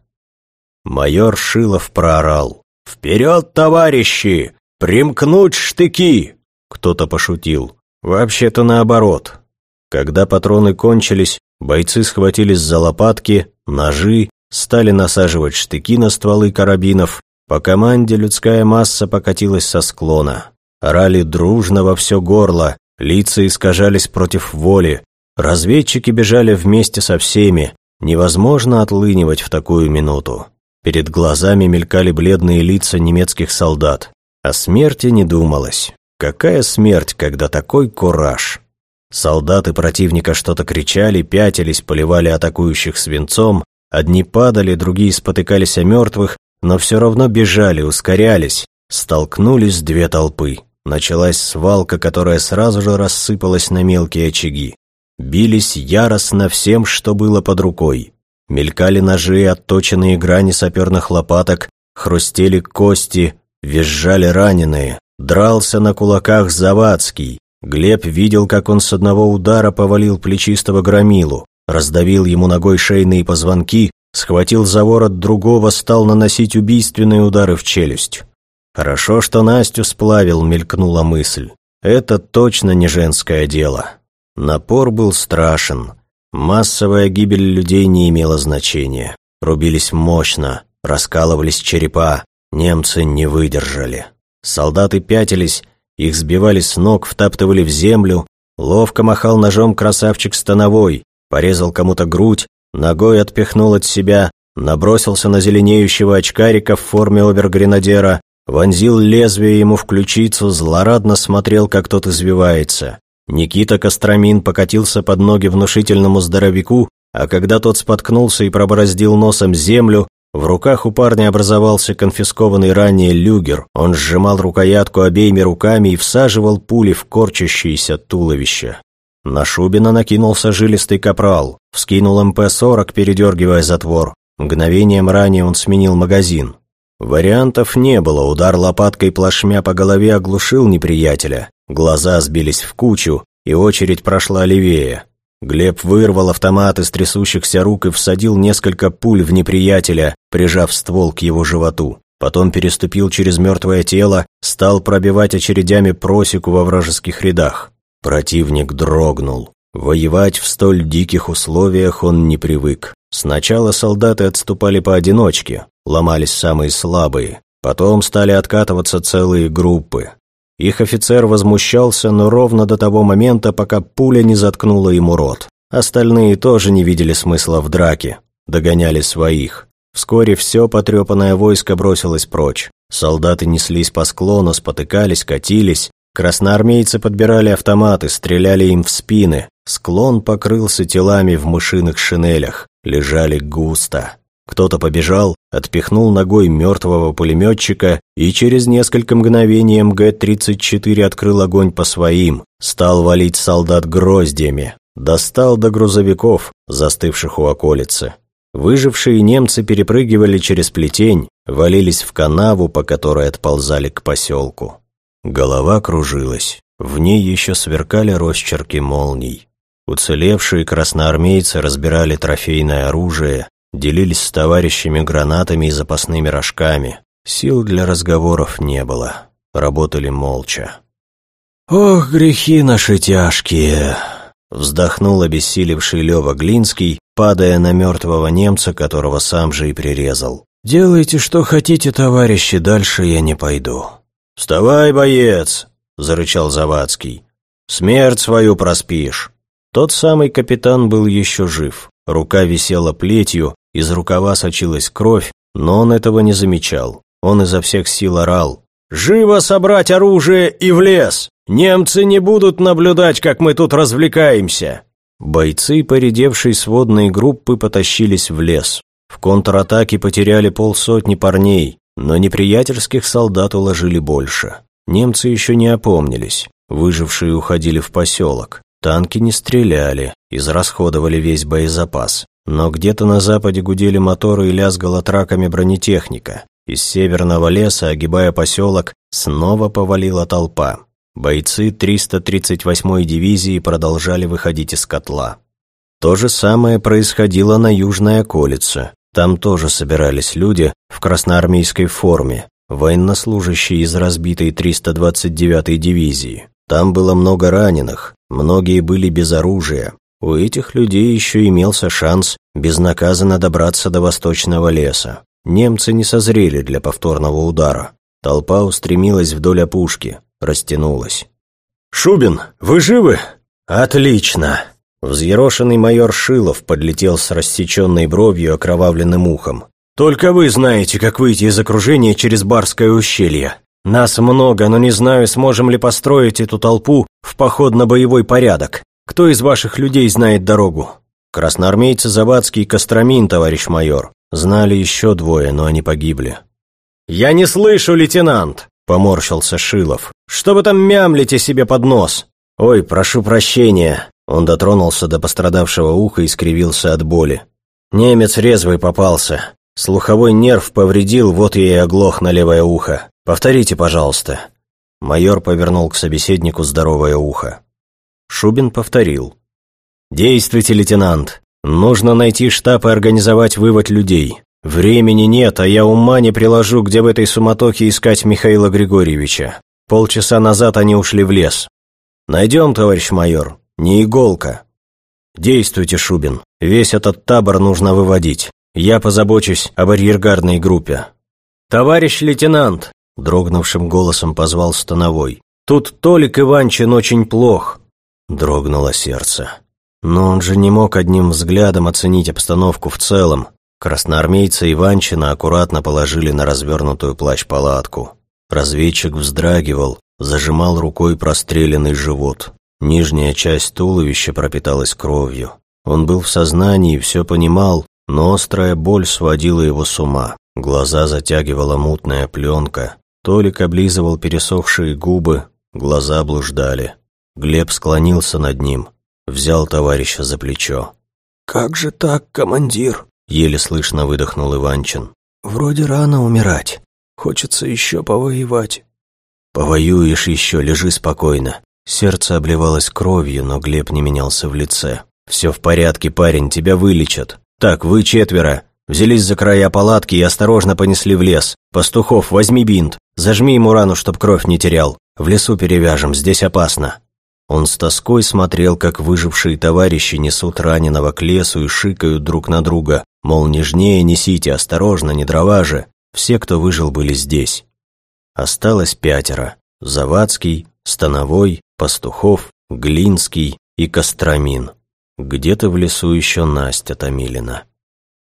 B: Майор Шилов проорал. «Вперед, товарищи! Примкнуть штыки!» Кто-то пошутил. Вообще-то наоборот. Когда патроны кончились, бойцы схватились за лопатки, ножи, стали насаживать штыки на стволы карабинов. По команде людская масса покатилась со склона. Орали дружно во все горло, лица искажались против воли, Разведчики бежали вместе со всеми, невозможно отлынивать в такую минуту. Перед глазами мелькали бледные лица немецких солдат. О смерти не думалось. Какая смерть, когда такой кураж? Солдаты противника что-то кричали, пятились, поливали атакующих свинцом, одни падали, другие спотыкались о мертвых, но все равно бежали, ускорялись. Столкнулись две толпы. Началась свалка, которая сразу же рассыпалась на мелкие очаги бились яростно всем, что было под рукой. Мелькали ножи отточенные грани саперных лопаток, хрустели кости, визжали раненые. Дрался на кулаках Завадский. Глеб видел, как он с одного удара повалил плечистого громилу, раздавил ему ногой шейные позвонки, схватил за ворот другого, стал наносить убийственные удары в челюсть. «Хорошо, что Настю сплавил», — мелькнула мысль. «Это точно не женское дело». Напор был страшен. Массовая гибель людей не имела значения. Рубились мощно, раскалывались черепа, немцы не выдержали. Солдаты пятились, их сбивали с ног, втаптывали в землю. Ловко махал ножом красавчик становой, порезал кому-то грудь, ногой отпихнул от себя, набросился на зеленеющего очкарика в форме обергренадера, вонзил лезвие ему в ключицу, злорадно смотрел, как тот извивается. Никита Костромин покатился под ноги внушительному здоровяку, а когда тот споткнулся и пробороздил носом землю, в руках у парня образовался конфискованный ранее люгер. Он сжимал рукоятку обеими руками и всаживал пули в корчащееся туловище. На Шубина накинулся жилистый капрал, вскинул МП-40, передергивая затвор. Мгновением ранее он сменил магазин. Вариантов не было, удар лопаткой плашмя по голове оглушил неприятеля. Глаза сбились в кучу, и очередь прошла левее. Глеб вырвал автомат из трясущихся рук и всадил несколько пуль в неприятеля, прижав ствол к его животу. Потом переступил через мертвое тело, стал пробивать очередями просеку во вражеских рядах. Противник дрогнул. Воевать в столь диких условиях он не привык. Сначала солдаты отступали поодиночке, ломались самые слабые. Потом стали откатываться целые группы. Их офицер возмущался, но ровно до того момента, пока пуля не заткнула ему рот.
A: Остальные тоже не видели смысла в драке, догоняли своих. Вскоре все потрепанное войско бросилось прочь. Солдаты неслись по склону, спотыкались, катились. Красноармейцы подбирали автоматы, стреляли им в спины. Склон покрылся телами в мышиных шинелях. Лежали густо. Кто-то побежал, отпихнул ногой мертвого пулеметчика и через несколько мгновений МГ-34 открыл огонь по своим, стал валить солдат гроздьями, достал до грузовиков, застывших у околицы. Выжившие немцы перепрыгивали через плетень, валились в канаву, по которой отползали к поселку. Голова кружилась, в ней еще сверкали росчерки молний. Уцелевшие красноармейцы разбирали трофейное оружие, делились с товарищами гранатами и запасными рожками. Сил для разговоров не было, работали молча. «Ох, грехи наши тяжкие!» Вздохнул обессилевший Лёва Глинский, падая на мертвого немца, которого сам же и прирезал. «Делайте, что хотите, товарищи, дальше я не пойду». «Вставай, боец!» — зарычал Завадский. «Смерть свою проспишь». Тот самый капитан был еще жив. Рука висела плетью, из рукава сочилась кровь, но он этого не замечал. Он изо всех сил орал. «Живо собрать оружие и в лес! Немцы не будут наблюдать, как мы тут развлекаемся!» Бойцы поредевшей сводной группы потащились в лес. В контратаке потеряли полсотни парней, но неприятельских солдат уложили больше. Немцы еще не опомнились. Выжившие уходили в поселок. Танки не стреляли, израсходовали весь боезапас. Но где-то на западе гудели моторы и лязгала траками бронетехника. Из северного леса, огибая поселок, снова повалила толпа. Бойцы 338-й дивизии продолжали выходить из котла. То же самое происходило на южной околице. Там тоже собирались люди в красноармейской форме, военнослужащие из разбитой 329-й дивизии. Там было много раненых, многие были без оружия. У этих людей еще имелся шанс безнаказанно добраться до восточного леса. Немцы не созрели для повторного удара. Толпа устремилась вдоль опушки, растянулась. «Шубин, вы живы?» «Отлично!» Взъерошенный майор Шилов подлетел с рассеченной бровью окровавленным ухом. «Только вы знаете, как выйти из окружения через Барское ущелье. Нас много, но не знаю, сможем ли построить эту толпу в походно-боевой порядок. Кто из ваших людей знает дорогу?» «Красноармейцы Завадский и Костромин, товарищ майор. Знали еще двое, но они погибли». «Я не слышу, лейтенант!» – поморщился Шилов. «Что вы там мямлите себе под нос?» «Ой, прошу прощения!» Он дотронулся до пострадавшего уха и скривился от боли. «Немец резвый попался. Слуховой нерв повредил, вот я и оглох на левое ухо. Повторите, пожалуйста». Майор повернул к собеседнику здоровое ухо. Шубин повторил. «Действуйте, лейтенант. Нужно найти штаб и организовать вывод людей. Времени нет, а я ума не приложу, где в этой суматохе искать Михаила Григорьевича. Полчаса назад они ушли в лес. Найдем, товарищ майор. Не иголка. Действуйте, Шубин. Весь этот табор нужно выводить. Я позабочусь об арьергардной группе. Товарищ лейтенант, дрогнувшим голосом позвал Становой. Тут Толик Иванчин очень плох. Дрогнуло сердце. Но он же не мог одним взглядом оценить обстановку в целом. Красноармейца Иванчина аккуратно положили на развернутую плащ-палатку. Разведчик вздрагивал, зажимал рукой простреленный живот. Нижняя часть туловища пропиталась кровью. Он был в сознании и все понимал, но острая боль сводила его с ума. Глаза затягивала мутная пленка. Толик облизывал пересохшие губы, глаза блуждали. Глеб склонился над ним, взял товарища за плечо.
C: «Как же так, командир?»
A: — еле слышно выдохнул Иванчин.
C: «Вроде рано умирать. Хочется еще повоевать».
A: «Повоюешь еще, лежи спокойно». Сердце обливалось кровью, но Глеб не менялся в лице. «Все в порядке, парень, тебя вылечат. Так, вы четверо. Взялись за края палатки и осторожно понесли в лес. Пастухов, возьми бинт. Зажми ему рану, чтоб кровь не терял. В лесу перевяжем, здесь опасно». Он с тоской смотрел, как выжившие товарищи несут раненого к лесу и шикают друг на друга, мол, нежнее несите, осторожно, не дрова же. Все, кто выжил, были здесь. Осталось пятеро. Завадский, Становой, Пастухов, Глинский и Костромин.
B: Где-то в лесу еще Настя Томилина.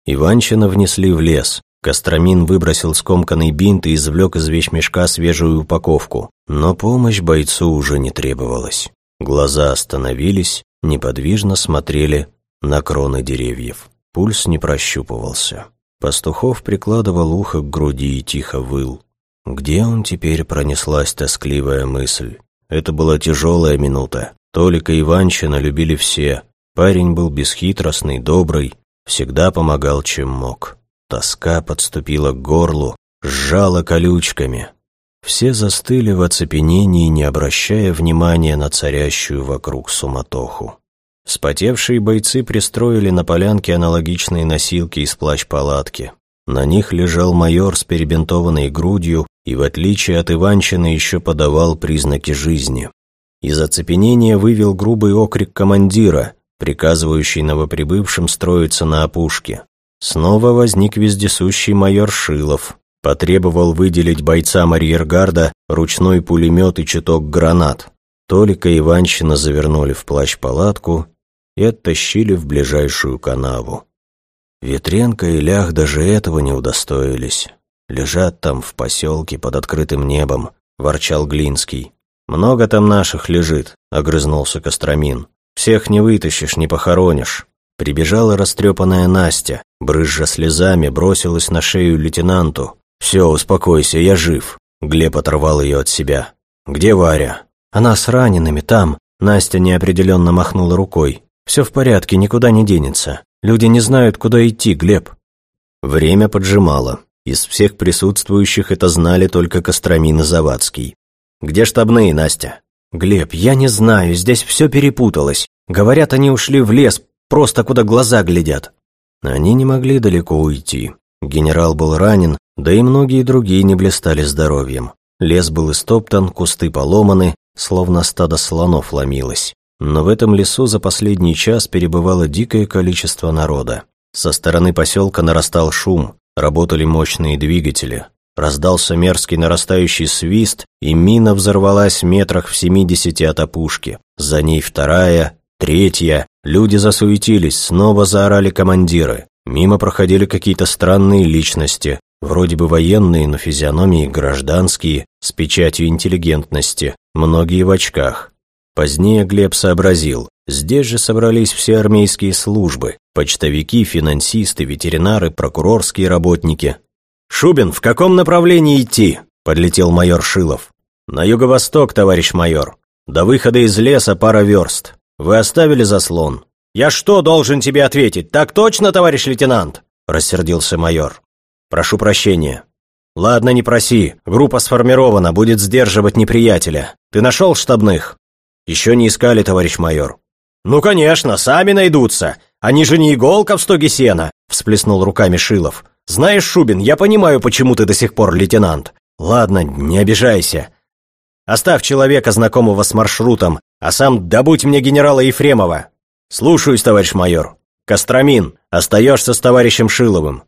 B: Иванчина внесли в лес. Костромин выбросил скомканный бинт и извлек из вещмешка свежую упаковку. Но помощь бойцу уже не требовалась. Глаза остановились, неподвижно смотрели на кроны деревьев. Пульс не прощупывался. Пастухов прикладывал ухо к груди и тихо выл. Где он теперь пронеслась тоскливая мысль? Это была тяжелая минута. Толика Иванчина любили все. Парень был бесхитростный, добрый, всегда помогал, чем мог. Тоска подступила к горлу, сжала колючками. Все застыли в оцепенении, не обращая внимания на царящую вокруг суматоху. Спотевшие бойцы пристроили на полянке аналогичные носилки из плащ-палатки. На них лежал майор с перебинтованной грудью и, в отличие от Иванчина, еще подавал признаки жизни. Из оцепенения вывел грубый окрик командира, приказывающий новоприбывшим строиться на опушке. Снова возник вездесущий майор Шилов, потребовал выделить бойцам арьергарда ручной пулемет и чуток гранат. Толика и Иванчина завернули в плащ-палатку и оттащили в ближайшую канаву. Ветренко и Лях даже этого не удостоились. Лежат там в поселке под открытым небом, ворчал Глинский. «Много там наших лежит», — огрызнулся Костромин. «Всех не вытащишь, не похоронишь». Прибежала растрепанная Настя, брызжа слезами, бросилась на шею лейтенанту. «Все, успокойся, я жив». Глеб оторвал ее от себя. «Где Варя?» «Она с ранеными, там». Настя неопределенно махнула рукой. «Все в порядке, никуда не денется. Люди не знают, куда идти, Глеб». Время поджимало. Из всех присутствующих это знали только Костромин и Завадский. «Где штабные, Настя?» «Глеб, я не знаю, здесь все перепуталось. Говорят, они ушли в лес, просто куда глаза глядят». Они не могли далеко уйти. Генерал был ранен, да и многие другие не блистали здоровьем. Лес был истоптан, кусты поломаны, словно стадо слонов ломилось. Но в этом лесу за последний час перебывало дикое количество народа. Со стороны поселка нарастал шум, работали мощные двигатели. Раздался мерзкий нарастающий свист, и мина взорвалась метрах в семидесяти от опушки. За ней вторая, третья. Люди засуетились, снова заорали командиры. Мимо проходили какие-то странные личности, вроде бы военные, но физиономии гражданские, с печатью интеллигентности, многие в очках. Позднее Глеб сообразил, здесь же собрались все армейские службы, почтовики, финансисты, ветеринары, прокурорские работники. «Шубин, в каком направлении идти?» – подлетел майор Шилов. «На юго-восток, товарищ майор. До выхода из леса пара верст. Вы оставили заслон?» «Я что должен тебе ответить? Так точно, товарищ лейтенант?» – рассердился майор. «Прошу прощения. Ладно, не проси. Группа сформирована, будет сдерживать неприятеля. Ты нашел штабных?» «Еще не искали, товарищ майор». «Ну, конечно, сами найдутся. Они же не иголка в стоге сена», — всплеснул руками Шилов. «Знаешь, Шубин, я понимаю, почему ты до сих пор лейтенант. Ладно, не обижайся. Оставь человека, знакомого с маршрутом, а сам добудь мне генерала Ефремова». «Слушаюсь, товарищ майор. Костромин, остаешься с товарищем Шиловым.